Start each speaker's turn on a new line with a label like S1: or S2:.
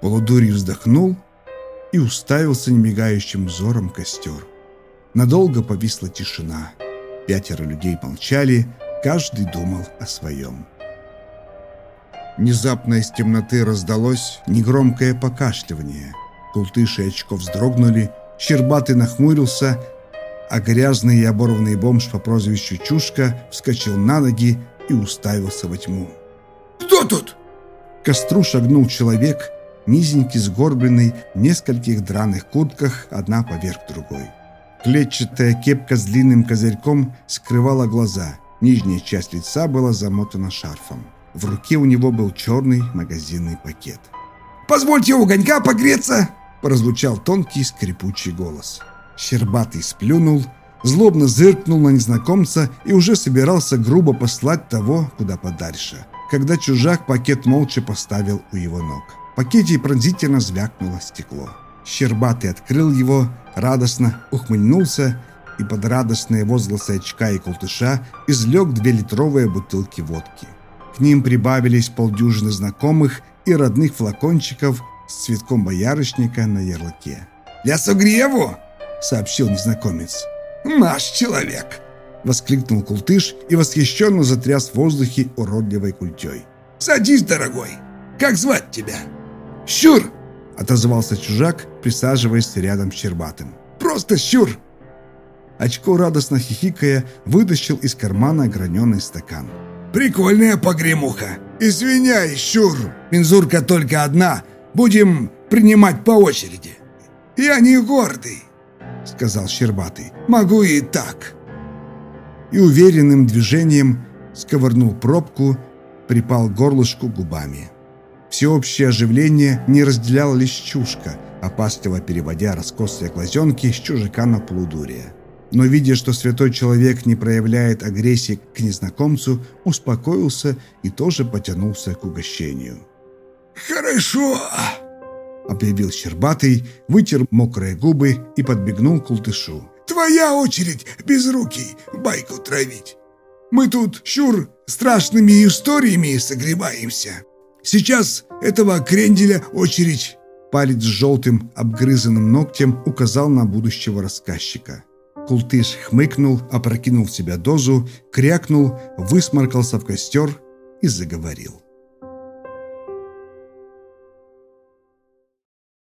S1: Полудурий вздохнул и уставился немигающим взором костер. Надолго повисла тишина. Пятеро людей молчали, каждый думал о своем. Внезапно из темноты раздалось негромкое покашливание. Култыш и очков вздрогнули, Щербатый нахмурился, а грязный и оборванный бомж по прозвищу Чушка вскочил на ноги и уставился во тьму.
S2: «Кто тут?»
S1: К костру шагнул человек, низенький, сгорбленный, в нескольких драных куртках, одна поверх другой. Клетчатая кепка с длинным козырьком скрывала глаза, нижняя часть лица была замотана шарфом. В руке у него был черный магазинный пакет.
S2: «Позвольте угонька погреться!»
S1: прозвучал тонкий скрипучий голос. Щербатый сплюнул, злобно зыркнул на незнакомца и уже собирался грубо послать того куда подальше, когда чужак пакет молча поставил у его ног. Пакете пронзительно звякнуло стекло. Щербатый открыл его, радостно ухмыльнулся и под радостные возгласы очка и колтыша излег две литровые бутылки водки. К ним прибавились полдюжины знакомых и родных флакончиков с цветком боярышника на ярлыке.
S2: «Я согреву!»
S1: — сообщил незнакомец.
S2: «Наш человек!»
S1: — воскликнул Култыш и восхищенно затряс в воздухе уродливой культей.
S2: «Садись, дорогой! Как звать тебя?» «Щур!»
S1: — отозвался чужак, присаживаясь рядом с Щербатым.
S2: «Просто Щур!»
S1: Очко, радостно хихикая, вытащил из кармана граненый стакан.
S2: «Прикольная погремуха! Извиняй, Щур! Мензурка только одна — Будем принимать по очереди. Я не гордый, сказал Щербатый. Могу и так.
S1: И уверенным движением сковырнул пробку, припал горлышку губами. Всеобщее оживление не разделяла лишь чушка, опасливо переводя раскосые глазенки с чужака на полудурие. Но, видя, что святой человек не проявляет агрессии к незнакомцу, успокоился и тоже потянулся к угощению.
S2: «Хорошо!»
S1: — объявил Щербатый, вытер мокрые губы и подбегнул к Култышу.
S2: «Твоя очередь, безрукий, байку травить. Мы тут, щур, страшными историями согреваемся. Сейчас этого кренделя очередь».
S1: Палец с желтым обгрызанным ногтем указал на будущего рассказчика. Култыш хмыкнул, опрокинул в себя дозу, крякнул, высморкался в костер и заговорил.